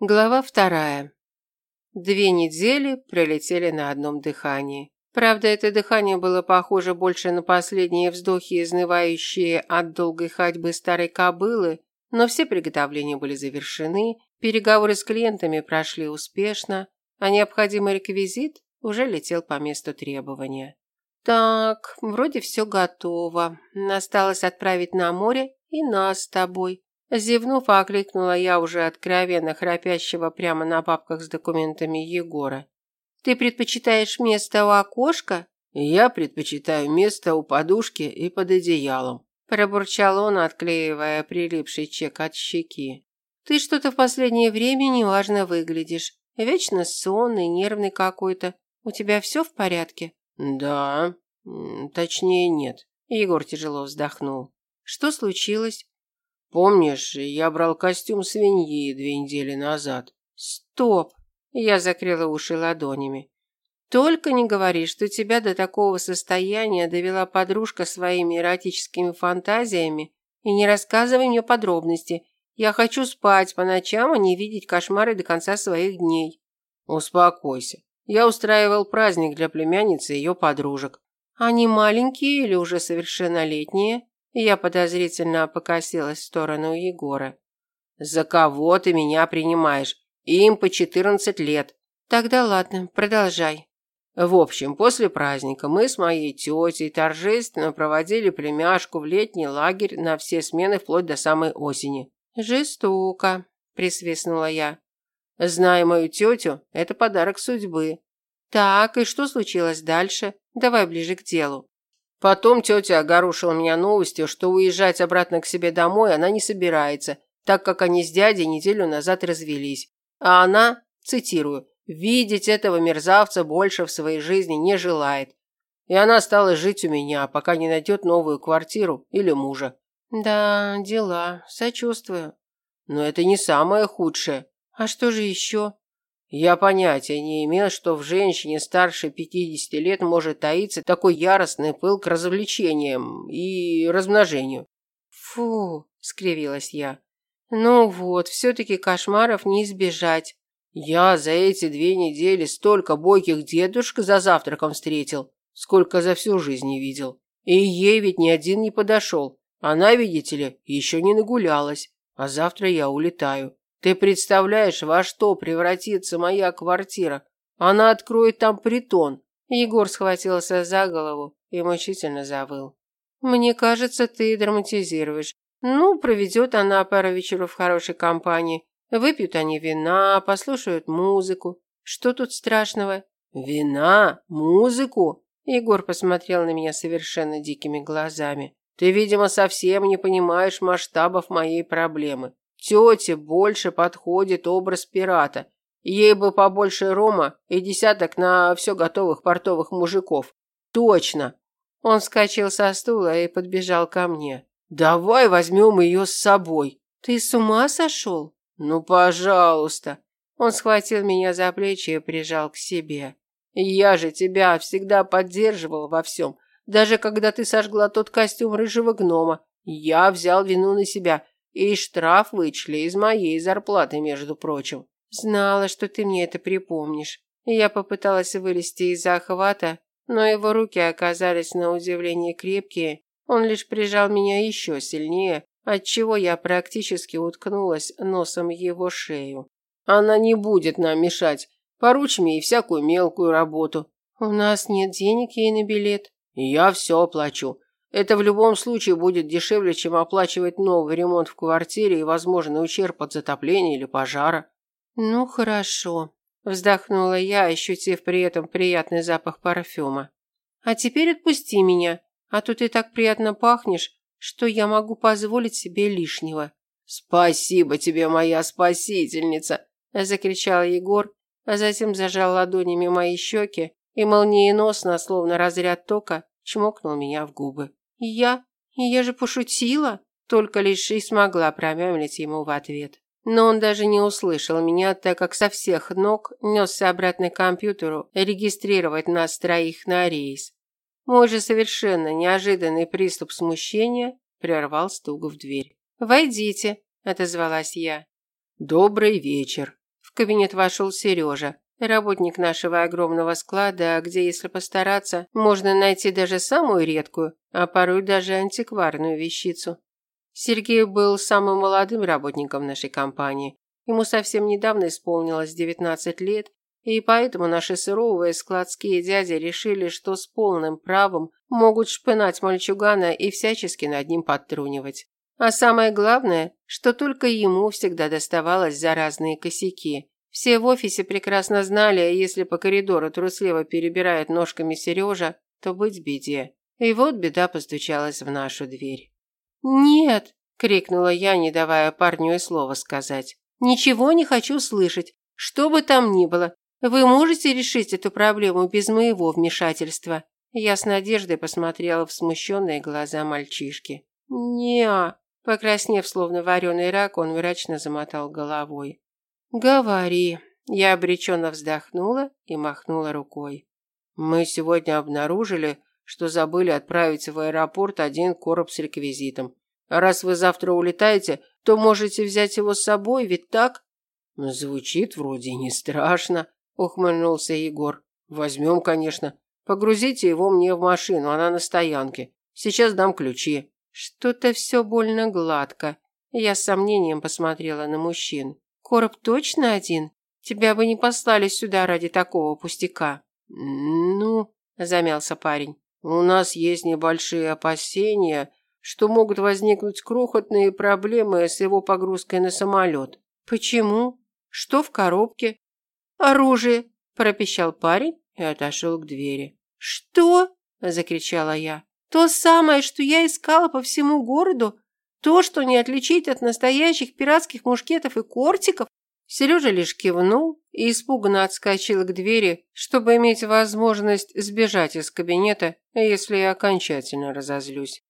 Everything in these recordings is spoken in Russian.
Глава вторая. Две недели пролетели на одном дыхании. Правда, это дыхание было похоже больше на последние вздохи, изнывающие от долгой ходьбы старой кобылы, но все приготовления были завершены, переговоры с клиентами прошли успешно, а необходимый реквизит уже летел по месту требования. Так, вроде все готово. Осталось отправить на море и нас с тобой. Зевнув, окликнула я уже откровенно храпящего прямо на папках с документами Егора. «Ты предпочитаешь место у окошка?» «Я предпочитаю место у подушки и под одеялом», пробурчал он, отклеивая прилипший чек от щеки. «Ты что-то в последнее время неважно выглядишь. Вечно сонный, нервный какой-то. У тебя все в порядке?» «Да, точнее нет». Егор тяжело вздохнул. «Что случилось?» Помнишь, я брал костюм свиньи две недели назад? Стоп. Я закрыла уши ладонями. Только не говори, что тебя до такого состояния довела подружка своими эротическими фантазиями, и не рассказывай мне подробности. Я хочу спать по ночам, а не видеть кошмары до конца своих дней. Успокойся. Я устраивал праздник для племянницы и ее подружек. Они маленькие или уже совершеннолетние? Я подозрительно покосилась в сторону Егора. «За кого ты меня принимаешь? Им по четырнадцать лет». «Тогда ладно, продолжай». В общем, после праздника мы с моей тетей торжественно проводили племяшку в летний лагерь на все смены вплоть до самой осени. «Жестоко», – присвистнула я. «Зная мою тетю, это подарок судьбы». «Так, и что случилось дальше? Давай ближе к делу». Потом тетя огорошила меня новостью, что уезжать обратно к себе домой она не собирается, так как они с дядей неделю назад развелись. А она, цитирую, «видеть этого мерзавца больше в своей жизни не желает». И она стала жить у меня, пока не найдет новую квартиру или мужа. Да, дела, сочувствую. Но это не самое худшее. А что же еще? Я понятия не имел, что в женщине старше 50 лет может таиться такой яростный пыл к развлечениям и размножению. Фу, скривилась я. Ну вот, все-таки кошмаров не избежать. Я за эти две недели столько бойких дедушек за завтраком встретил, сколько за всю жизнь не видел. И ей ведь ни один не подошел. Она, видите ли, еще не нагулялась. А завтра я улетаю. Ты представляешь, во что превратится моя квартира? Она откроет там притон. Егор схватился за голову и мучительно завыл. Мне кажется, ты драматизируешь. Ну, проведет она пару вечеров в хорошей компании. Выпьют они вина, послушают музыку. Что тут страшного? Вина? Музыку? Егор посмотрел на меня совершенно дикими глазами. Ты, видимо, совсем не понимаешь масштабов моей проблемы. Тете больше подходит образ пирата. Ей бы побольше рома и десяток на все готовых портовых мужиков. Точно. Он вскочил со стула и подбежал ко мне. Давай возьмем ее с собой. Ты с ума сошел? Ну, пожалуйста. Он схватил меня за плечи и прижал к себе. Я же тебя всегда поддерживал во всем. Даже когда ты сожгла тот костюм рыжего гнома, я взял вину на себя и штраф вычли из моей зарплаты, между прочим. Знала, что ты мне это припомнишь. Я попыталась вылезти из захвата, но его руки оказались на удивление крепкие. Он лишь прижал меня еще сильнее, отчего я практически уткнулась носом его шею. Она не будет нам мешать. Поручь мне и всякую мелкую работу. У нас нет денег ей на билет. Я все оплачу. Это в любом случае будет дешевле, чем оплачивать новый ремонт в квартире и возможный ущерб от затопления или пожара. Ну хорошо, вздохнула я, ощутив при этом приятный запах парфюма. А теперь отпусти меня, а то ты так приятно пахнешь, что я могу позволить себе лишнего. Спасибо тебе, моя спасительница, закричал Егор, а затем зажал ладонями мои щеки и молниеносно, словно разряд тока, чмокнул меня в губы. «Я? Я же пошутила!» Только лишь и смогла промямлить ему в ответ. Но он даже не услышал меня, так как со всех ног несся обратно к компьютеру регистрировать нас троих на рейс. Мой же совершенно неожиданный приступ смущения прервал стук в дверь. «Войдите», – отозвалась я. «Добрый вечер», кабинет вошел Сережа, работник нашего огромного склада, где, если постараться, можно найти даже самую редкую, а порой даже антикварную вещицу. Сергей был самым молодым работником нашей компании. Ему совсем недавно исполнилось 19 лет, и поэтому наши суровые складские дяди решили, что с полным правом могут шпынать мальчугана и всячески над ним подтрунивать. А самое главное, что только ему всегда доставалось за разные косяки. Все в офисе прекрасно знали, если по коридору трусливо перебирает ножками Сережа, то быть беде. И вот беда постучалась в нашу дверь. «Нет!» – крикнула я, не давая парню и слова сказать. «Ничего не хочу слышать. Что бы там ни было, вы можете решить эту проблему без моего вмешательства?» Я с надеждой посмотрела в смущенные глаза мальчишки. «Не-а», покраснев, словно вареный рак, он мрачно замотал головой. «Говори». Я обреченно вздохнула и махнула рукой. «Мы сегодня обнаружили, что забыли отправить в аэропорт один короб с реквизитом. Раз вы завтра улетаете, то можете взять его с собой, ведь так?» «Звучит вроде не страшно», ухмыльнулся Егор. Возьмем, конечно. Погрузите его мне в машину, она на стоянке. Сейчас дам ключи. Что-то все больно гладко. Я с сомнением посмотрела на мужчин. Короб точно один? Тебя бы не послали сюда ради такого пустяка. Ну, замялся парень. У нас есть небольшие опасения, что могут возникнуть крохотные проблемы с его погрузкой на самолет. Почему? Что в коробке? «Оружие!» – пропищал парень и отошел к двери. «Что?» – закричала я. «То самое, что я искала по всему городу? То, что не отличить от настоящих пиратских мушкетов и кортиков?» Сережа лишь кивнул и испуганно отскочил к двери, чтобы иметь возможность сбежать из кабинета, если я окончательно разозлюсь.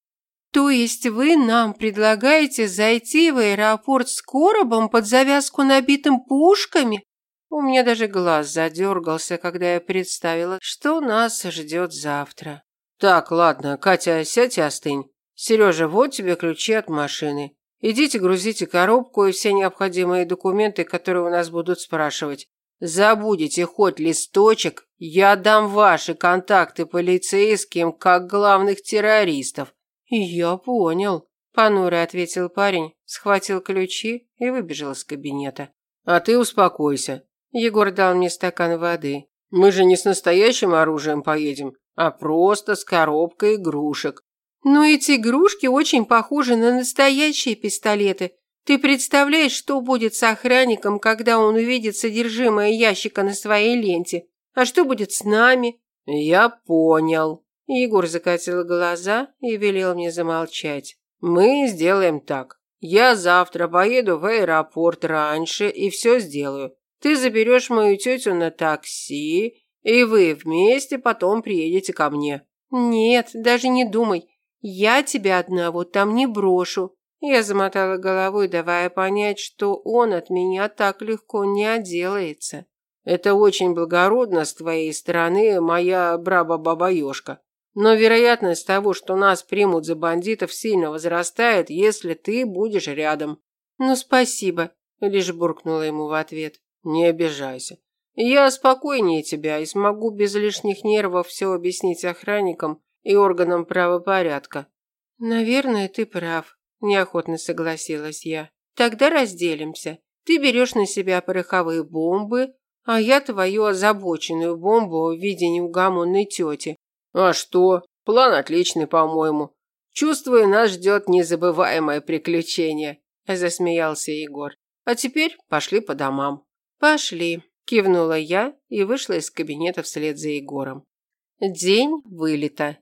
«То есть вы нам предлагаете зайти в аэропорт с коробом под завязку набитым пушками?» У меня даже глаз задергался, когда я представила, что нас ждет завтра. Так, ладно, Катя, сядь и остынь. Сережа, вот тебе ключи от машины. Идите грузите коробку и все необходимые документы, которые у нас будут спрашивать. Забудете хоть листочек, я дам ваши контакты полицейским, как главных террористов. Я понял, понуро ответил парень, схватил ключи и выбежал из кабинета. А ты успокойся. Егор дал мне стакан воды. Мы же не с настоящим оружием поедем, а просто с коробкой игрушек. Но эти игрушки очень похожи на настоящие пистолеты. Ты представляешь, что будет с охранником, когда он увидит содержимое ящика на своей ленте? А что будет с нами? Я понял. Егор закатил глаза и велел мне замолчать. Мы сделаем так. Я завтра поеду в аэропорт раньше и все сделаю. Ты заберешь мою тетю на такси, и вы вместе потом приедете ко мне». «Нет, даже не думай. Я тебя одного там не брошу». Я замотала головой, давая понять, что он от меня так легко не отделается. «Это очень благородно с твоей стороны, моя браба-баба-ёшка. Но вероятность того, что нас примут за бандитов, сильно возрастает, если ты будешь рядом». «Ну, спасибо», – лишь буркнула ему в ответ. Не обижайся. Я спокойнее тебя и смогу без лишних нервов все объяснить охранникам и органам правопорядка. Наверное, ты прав, неохотно согласилась я. Тогда разделимся. Ты берешь на себя пороховые бомбы, а я твою озабоченную бомбу в виде неугомонной тети. А что? План отличный, по-моему. Чувствую, нас ждет незабываемое приключение, засмеялся Егор. А теперь пошли по домам. «Пошли», – кивнула я и вышла из кабинета вслед за Егором. День вылета.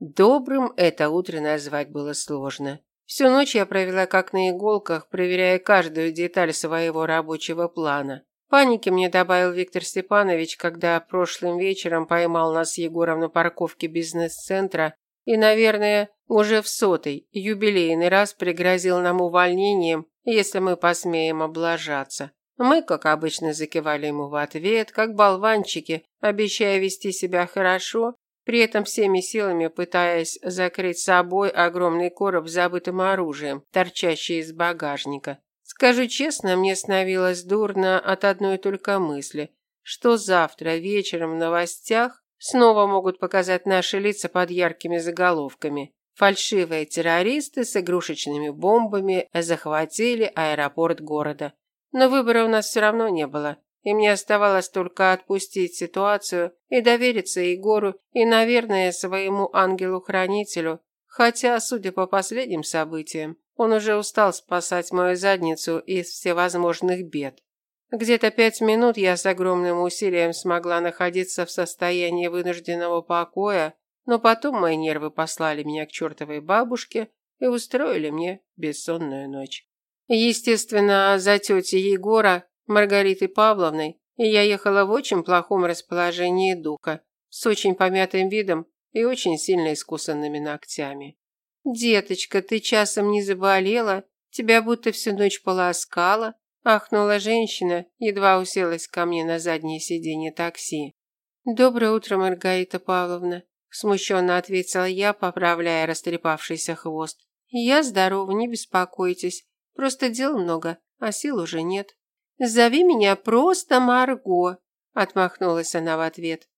Добрым это утро назвать было сложно. Всю ночь я провела как на иголках, проверяя каждую деталь своего рабочего плана. Паники мне добавил Виктор Степанович, когда прошлым вечером поймал нас с Егором на парковке бизнес-центра и, наверное, уже в сотый, юбилейный раз пригрозил нам увольнением, если мы посмеем облажаться. Мы, как обычно, закивали ему в ответ, как болванчики, обещая вести себя хорошо, при этом всеми силами пытаясь закрыть собой огромный короб с забытым оружием, торчащий из багажника. Скажу честно, мне становилось дурно от одной только мысли, что завтра вечером в новостях снова могут показать наши лица под яркими заголовками. Фальшивые террористы с игрушечными бомбами захватили аэропорт города. Но выбора у нас все равно не было, и мне оставалось только отпустить ситуацию и довериться Егору и, наверное, своему ангелу-хранителю, хотя, судя по последним событиям, он уже устал спасать мою задницу из всевозможных бед. Где-то пять минут я с огромным усилием смогла находиться в состоянии вынужденного покоя, но потом мои нервы послали меня к чертовой бабушке и устроили мне бессонную ночь. Естественно, за тетей Егора, Маргаритой Павловной, я ехала в очень плохом расположении духа, с очень помятым видом и очень сильно искусанными ногтями. «Деточка, ты часом не заболела? Тебя будто всю ночь полоскала?» Ахнула женщина, едва уселась ко мне на заднее сиденье такси. «Доброе утро, Маргарита Павловна», – смущенно ответила я, поправляя растрепавшийся хвост. «Я здорова, не беспокойтесь. Просто дел много, а сил уже нет». «Зови меня просто Марго», – отмахнулась она в ответ.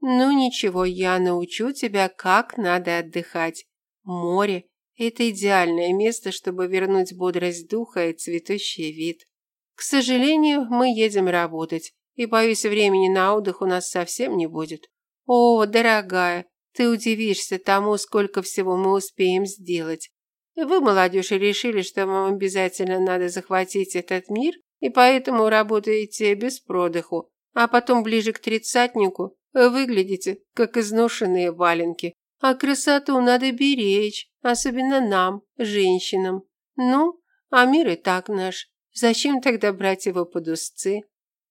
«Ну ничего, я научу тебя, как надо отдыхать. Море – это идеальное место, чтобы вернуть бодрость духа и цветущий вид. К сожалению, мы едем работать, и, боюсь, времени на отдых у нас совсем не будет. О, дорогая, ты удивишься тому, сколько всего мы успеем сделать. Вы, молодежь, решили, что вам обязательно надо захватить этот мир, и поэтому работаете без продыху, а потом ближе к тридцатнику выглядите, как изношенные валенки. А красоту надо беречь, особенно нам, женщинам. Ну, а мир и так наш. Зачем тогда брать его под узцы?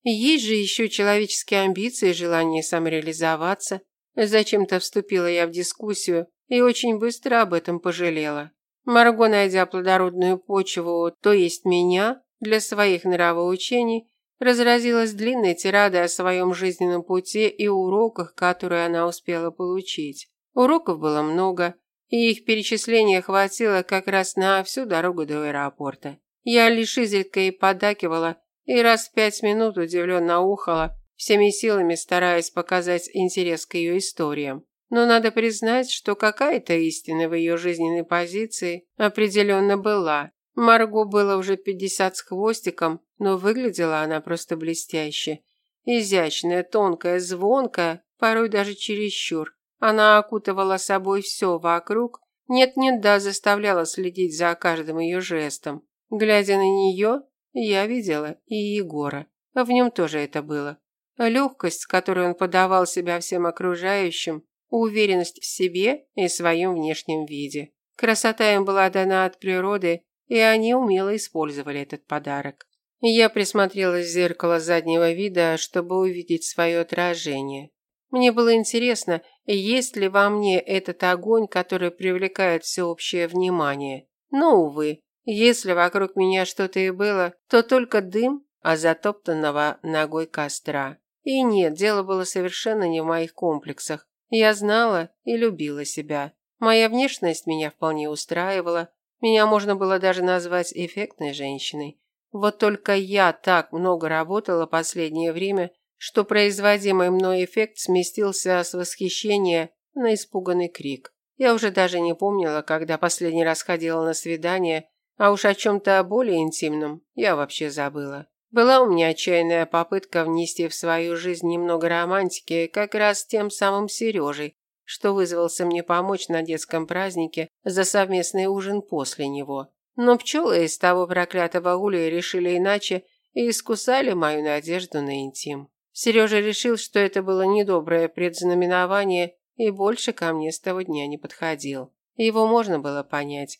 Есть же еще человеческие амбиции и желание самореализоваться. Зачем-то вступила я в дискуссию и очень быстро об этом пожалела. Марго, найдя плодородную почву, то есть меня, для своих нравоучений, разразилась длинной тирадой о своем жизненном пути и уроках, которые она успела получить. Уроков было много, и их перечисления хватило как раз на всю дорогу до аэропорта. Я лишь изредка и подакивала, и раз в пять минут удивленно ухала, всеми силами стараясь показать интерес к ее историям. Но надо признать, что какая-то истина в ее жизненной позиции определенно была. Марго было уже пятьдесят с хвостиком, но выглядела она просто блестяще. Изящная, тонкая, звонкая, порой даже чересчур. Она окутывала собой все вокруг, нет-нет да заставляла следить за каждым ее жестом. Глядя на нее, я видела и Егора. В нем тоже это было. Легкость, с которой он подавал себя всем окружающим, уверенность в себе и своем внешнем виде. Красота им была дана от природы, и они умело использовали этот подарок. Я присмотрелась в зеркало заднего вида, чтобы увидеть свое отражение. Мне было интересно, есть ли во мне этот огонь, который привлекает всеобщее внимание. Но, увы, если вокруг меня что-то и было, то только дым, а затоптанного ногой костра. И нет, дело было совершенно не в моих комплексах. Я знала и любила себя. Моя внешность меня вполне устраивала. Меня можно было даже назвать эффектной женщиной. Вот только я так много работала последнее время, что производимый мной эффект сместился с восхищения на испуганный крик. Я уже даже не помнила, когда последний раз ходила на свидание а уж о чем-то более интимном я вообще забыла. Была у меня отчаянная попытка внести в свою жизнь немного романтики как раз тем самым Сережей, что вызвался мне помочь на детском празднике за совместный ужин после него. Но пчелы из того проклятого улья решили иначе и искусали мою надежду на интим. Сережа решил, что это было недоброе предзнаменование и больше ко мне с того дня не подходил. Его можно было понять.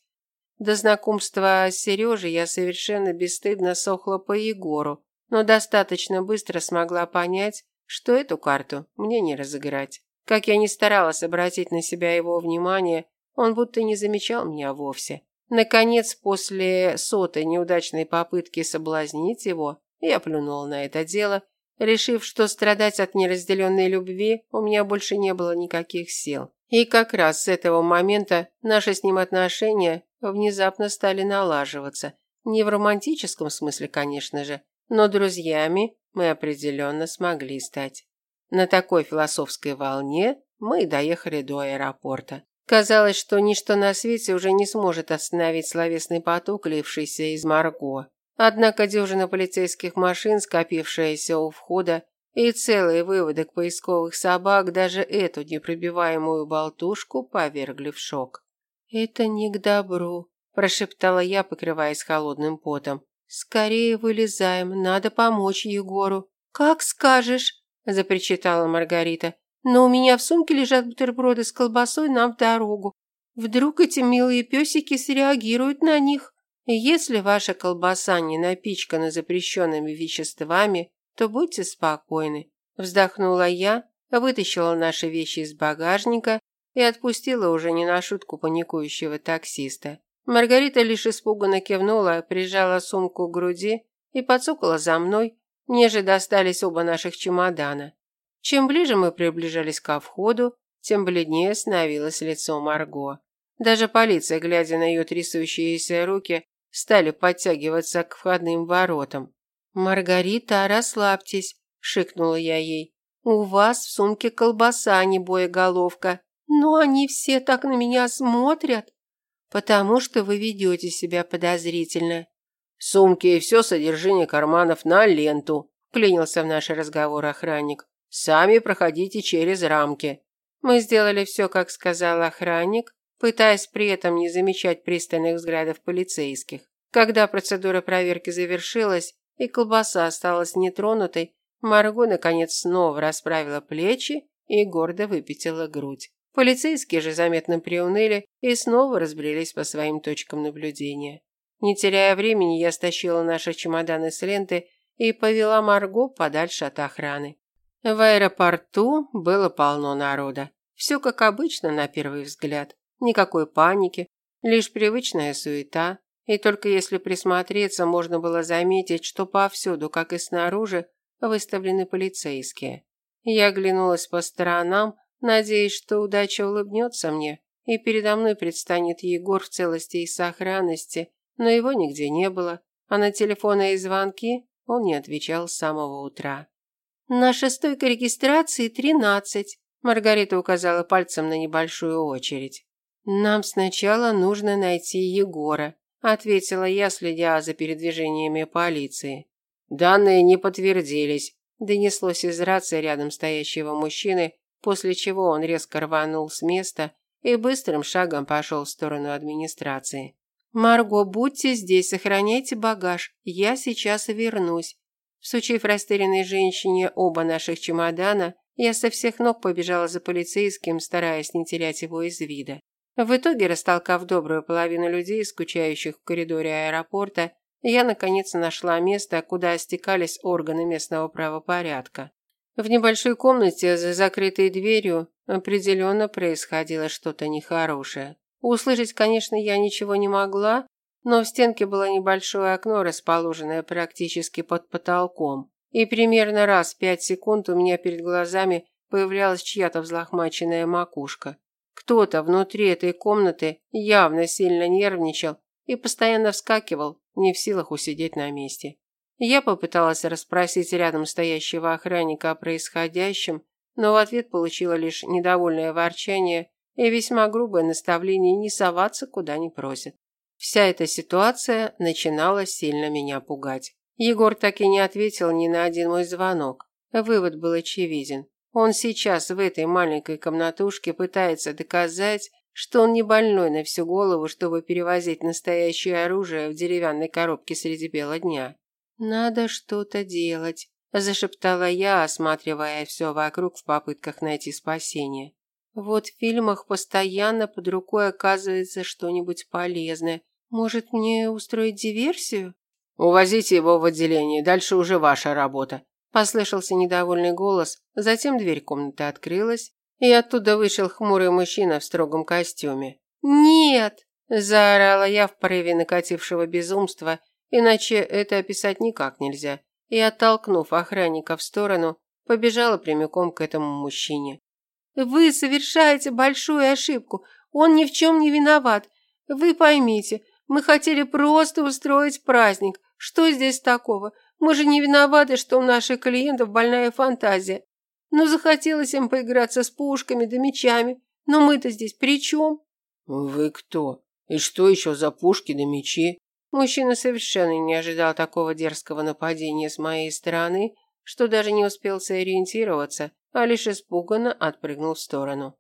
До знакомства с Сережей я совершенно бесстыдно сохла по Егору, но достаточно быстро смогла понять, что эту карту мне не разыграть. Как я ни старалась обратить на себя его внимание, он будто не замечал меня вовсе. Наконец, после сотой неудачной попытки соблазнить его, я плюнула на это дело, решив, что страдать от неразделенной любви у меня больше не было никаких сил. И как раз с этого момента наши с ним отношения внезапно стали налаживаться. Не в романтическом смысле, конечно же, но друзьями мы определенно смогли стать. На такой философской волне мы доехали до аэропорта. Казалось, что ничто на свете уже не сможет остановить словесный поток, лившийся из Марго. Однако дюжина полицейских машин, скопившаяся у входа, и целый выводок поисковых собак даже эту непробиваемую болтушку повергли в шок. «Это не к добру», – прошептала я, покрываясь холодным потом. «Скорее вылезаем, надо помочь Егору». «Как скажешь», – запричитала Маргарита. «Но у меня в сумке лежат бутерброды с колбасой нам в дорогу. Вдруг эти милые песики среагируют на них? Если ваша колбаса не напичкана запрещенными веществами, то будьте спокойны. Вздохнула я, вытащила наши вещи из багажника и отпустила уже не на шутку паникующего таксиста. Маргарита лишь испуганно кивнула, прижала сумку к груди и подсокала за мной, неже достались оба наших чемодана. Чем ближе мы приближались ко входу, тем бледнее становилось лицо Марго. Даже полиция, глядя на ее трясущиеся руки, стали подтягиваться к входным воротам. «Маргарита, расслабьтесь», – шикнула я ей. «У вас в сумке колбаса, а не боеголовка. Но они все так на меня смотрят, потому что вы ведете себя подозрительно». «Сумки и все содержимое карманов на ленту», – клянился в наш разговор охранник. «Сами проходите через рамки». Мы сделали все, как сказал охранник, пытаясь при этом не замечать пристальных взглядов полицейских. Когда процедура проверки завершилась, и колбаса осталась нетронутой, Марго наконец снова расправила плечи и гордо выпятила грудь. Полицейские же заметно приуныли и снова разбрелись по своим точкам наблюдения. Не теряя времени, я стащила наши чемоданы с ленты и повела Марго подальше от охраны. В аэропорту было полно народа. Все как обычно на первый взгляд. Никакой паники, лишь привычная суета, и только если присмотреться, можно было заметить, что повсюду, как и снаружи, выставлены полицейские. Я оглянулась по сторонам, надеясь, что удача улыбнется мне, и передо мной предстанет Егор в целости и сохранности, но его нигде не было, а на телефонные звонки он не отвечал с самого утра. «Наша стойка регистрации тринадцать», Маргарита указала пальцем на небольшую очередь. «Нам сначала нужно найти Егора», ответила я, следя за передвижениями полиции. Данные не подтвердились, донеслось из рации рядом стоящего мужчины, после чего он резко рванул с места и быстрым шагом пошел в сторону администрации. Марго, будьте здесь, сохраняйте багаж. Я сейчас вернусь. Всучив растерянной женщине оба наших чемодана, я со всех ног побежала за полицейским, стараясь не терять его из вида. В итоге, растолкав добрую половину людей, скучающих в коридоре аэропорта, я наконец нашла место, куда стекались органы местного правопорядка. В небольшой комнате за закрытой дверью определенно происходило что-то нехорошее. Услышать, конечно, я ничего не могла, но в стенке было небольшое окно, расположенное практически под потолком. И примерно раз в пять секунд у меня перед глазами появлялась чья-то взлохмаченная макушка. Кто-то внутри этой комнаты явно сильно нервничал и постоянно вскакивал, не в силах усидеть на месте. Я попыталась расспросить рядом стоящего охранника о происходящем, но в ответ получила лишь недовольное ворчание и весьма грубое наставление не соваться куда не просит. Вся эта ситуация начинала сильно меня пугать. Егор так и не ответил ни на один мой звонок. Вывод был очевиден. Он сейчас в этой маленькой комнатушке пытается доказать, что он не больной на всю голову, чтобы перевозить настоящее оружие в деревянной коробке среди бела дня. «Надо что-то делать», – зашептала я, осматривая все вокруг в попытках найти спасение. «Вот в фильмах постоянно под рукой оказывается что-нибудь полезное. Может, мне устроить диверсию?» «Увозите его в отделение, дальше уже ваша работа», Послышался недовольный голос, затем дверь комнаты открылась, и оттуда вышел хмурый мужчина в строгом костюме. «Нет!» – заорала я в порыве накатившего безумства, иначе это описать никак нельзя, и, оттолкнув охранника в сторону, побежала прямиком к этому мужчине. «Вы совершаете большую ошибку. Он ни в чем не виноват. Вы поймите, Мы хотели просто устроить праздник. Что здесь такого? Мы же не виноваты, что у наших клиентов больная фантазия. Ну, захотелось им поиграться с пушками да мечами. Но мы-то здесь при чем?» «Вы кто? И что еще за пушки да мечи?» Мужчина совершенно не ожидал такого дерзкого нападения с моей стороны, что даже не успел сориентироваться, а лишь испуганно отпрыгнул в сторону.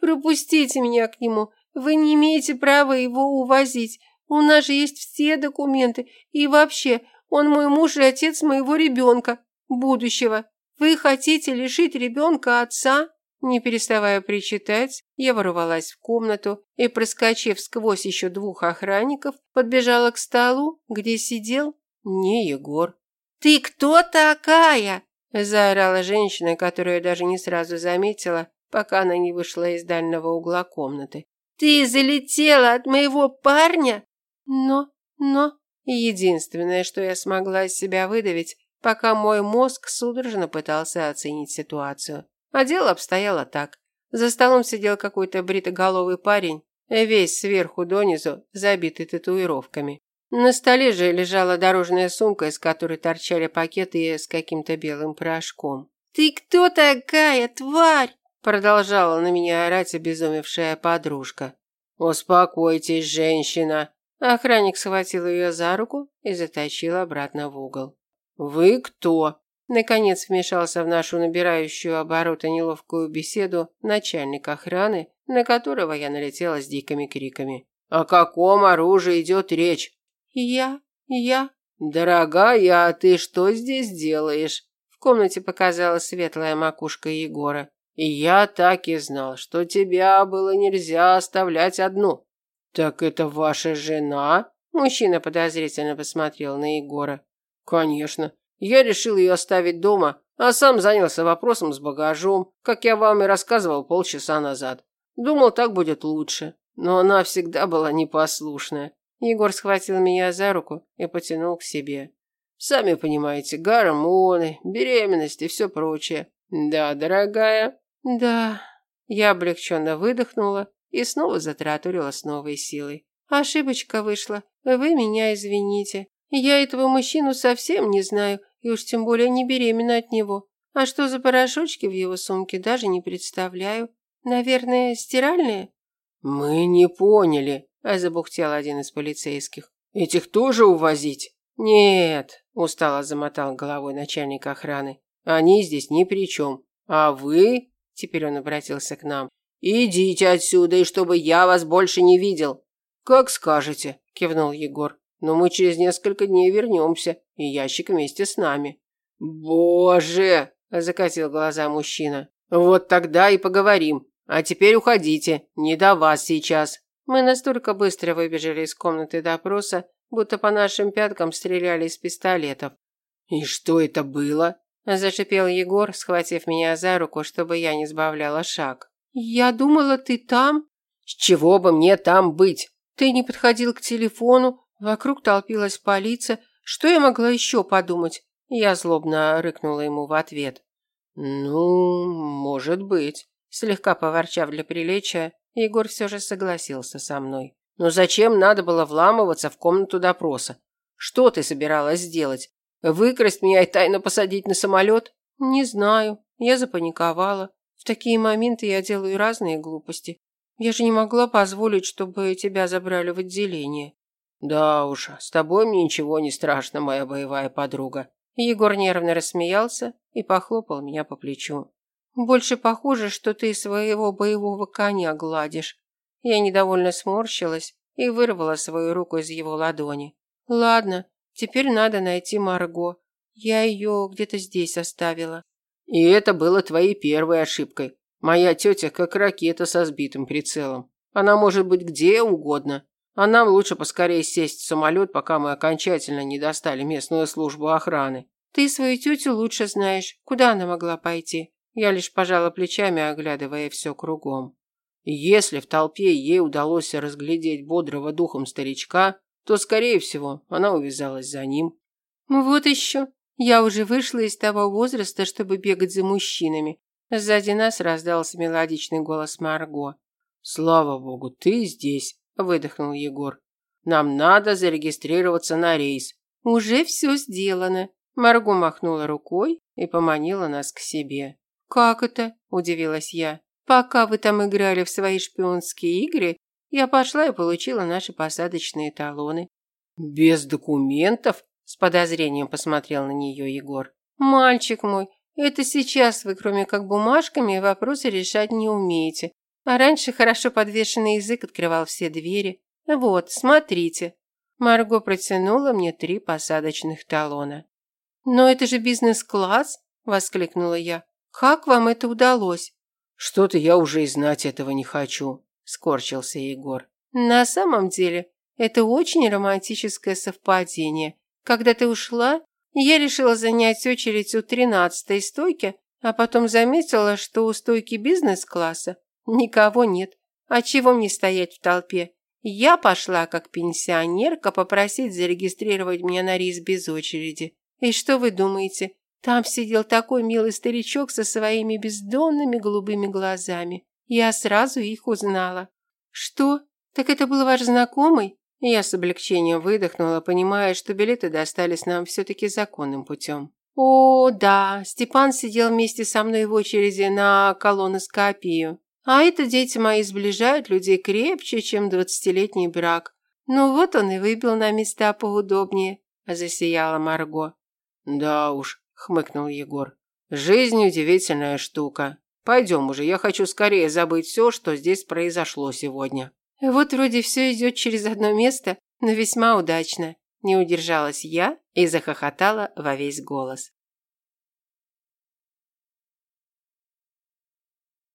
«Пропустите меня к нему. Вы не имеете права его увозить. У нас же есть все документы. И вообще, он мой муж и отец моего ребенка, будущего. Вы хотите лишить ребенка отца?» Не переставая причитать, я ворвалась в комнату и, проскочив сквозь еще двух охранников, подбежала к столу, где сидел не Егор. «Ты кто такая?» – заорала женщина, которую я даже не сразу заметила, пока она не вышла из дальнего угла комнаты. «Ты залетела от моего парня?» Но, но, единственное, что я смогла из себя выдавить, пока мой мозг судорожно пытался оценить ситуацию. А дело обстояло так. За столом сидел какой-то бритоголовый парень, весь сверху донизу, забитый татуировками. На столе же лежала дорожная сумка, из которой торчали пакеты с каким-то белым порошком. «Ты кто такая, тварь?» Продолжала на меня орать обезумевшая подружка. «Успокойтесь, женщина!» Охранник схватил ее за руку и затащил обратно в угол. «Вы кто?» Наконец вмешался в нашу набирающую обороты неловкую беседу начальник охраны, на которого я налетела с дикими криками. «О каком оружии идет речь?» «Я... я...» «Дорогая, а ты что здесь делаешь?» В комнате показалась светлая макушка Егора. «И я так и знал, что тебя было нельзя оставлять одну». «Так это ваша жена?» Мужчина подозрительно посмотрел на Егора. «Конечно. Я решил ее оставить дома, а сам занялся вопросом с багажом, как я вам и рассказывал полчаса назад. Думал, так будет лучше. Но она всегда была непослушная. Егор схватил меня за руку и потянул к себе. Сами понимаете, гормоны, беременность и все прочее. Да, дорогая? Да. Я облегченно выдохнула и снова затраторила с новой силой. Ошибочка вышла. Вы меня извините. Я этого мужчину совсем не знаю и уж тем более не беременна от него. А что за порошочки в его сумке, даже не представляю. Наверное, стиральные? Мы не поняли, забухтел один из полицейских. Этих тоже увозить? Нет, устало замотал головой начальник охраны. Они здесь ни при чем. А вы, теперь он обратился к нам, идите отсюда, и чтобы я вас больше не видел. Как скажете, кивнул Егор. Но мы через несколько дней вернемся, и ящик вместе с нами. Боже, закатил глаза мужчина. Вот тогда и поговорим. А теперь уходите, не до вас сейчас. Мы настолько быстро выбежали из комнаты допроса, будто по нашим пяткам стреляли из пистолетов. И что это было? зашипел Егор, схватив меня за руку, чтобы я не сбавляла шаг. Я думала, ты там. С чего бы мне там быть? Ты не подходил к телефону, Вокруг толпилась полиция. Что я могла еще подумать? Я злобно рыкнула ему в ответ. Ну, может быть. Слегка поворчав для приличия, Егор все же согласился со мной. Но зачем надо было вламываться в комнату допроса? Что ты собиралась сделать? Выкрасть меня и тайно посадить на самолет? Не знаю. Я запаниковала. В такие моменты я делаю разные глупости. Я же не могла позволить, чтобы тебя забрали в отделение. Да уж, с тобой мне ничего не страшно, моя боевая подруга. Егор нервно рассмеялся и похлопал меня по плечу. Больше похоже, что ты своего боевого коня гладишь. Я недовольно сморщилась и вырвала свою руку из его ладони. Ладно, теперь надо найти Марго. Я ее где-то здесь оставила. И это было твоей первой ошибкой. Моя тетя как ракета со сбитым прицелом. Она может быть где угодно, а нам лучше поскорее сесть в самолет, пока мы окончательно не достали местную службу охраны. Ты свою тетю лучше знаешь. Куда она могла пойти? Я лишь пожала плечами, оглядывая все кругом. Если в толпе ей удалось разглядеть бодрого духом старичка, то, скорее всего, она увязалась за ним. Вот еще. Я уже вышла из того возраста, чтобы бегать за мужчинами. Сзади нас раздался мелодичный голос Марго. Слава богу, ты здесь выдохнул Егор. Нам надо зарегистрироваться на рейс. Уже все сделано. Марго махнула рукой и поманила нас к себе. Как это? удивилась я. Пока вы там играли в свои шпионские игры, я пошла и получила наши посадочные талоны. Без документов? С подозрением посмотрел на нее Егор. Мальчик мой, это сейчас вы, кроме как бумажками, вопросы решать не умеете. А раньше хорошо подвешенный язык открывал все двери. Вот, смотрите. Марго протянула мне три посадочных талона. Но это же бизнес-класс, воскликнула я. Как вам это удалось? Что-то я уже и знать этого не хочу, скорчился Егор. На самом деле, это очень романтическое совпадение. Когда ты ушла, я решила занять очередь у тринадцатой стойки, а потом заметила, что у стойки бизнес-класса никого нет. А чего мне стоять в толпе? Я пошла как пенсионерка попросить зарегистрировать меня на рейс без очереди. И что вы думаете? Там сидел такой милый старичок со своими бездонными голубыми глазами. Я сразу их узнала. Что? Так это был ваш знакомый? Я с облегчением выдохнула, понимая, что билеты достались нам все-таки законным путем. О, да, Степан сидел вместе со мной в очереди на колоноскопию. А это дети мои сближают людей крепче, чем двадцатилетний брак. Ну вот он и выбил на места поудобнее, засияла Марго. Да уж, хмыкнул Егор. Жизнь удивительная штука. Пойдем уже, я хочу скорее забыть все, что здесь произошло сегодня. Вот вроде все идет через одно место, но весьма удачно. Не удержалась я и захохотала во весь голос.